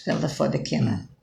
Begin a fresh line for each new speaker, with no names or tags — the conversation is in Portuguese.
Ställ da för the.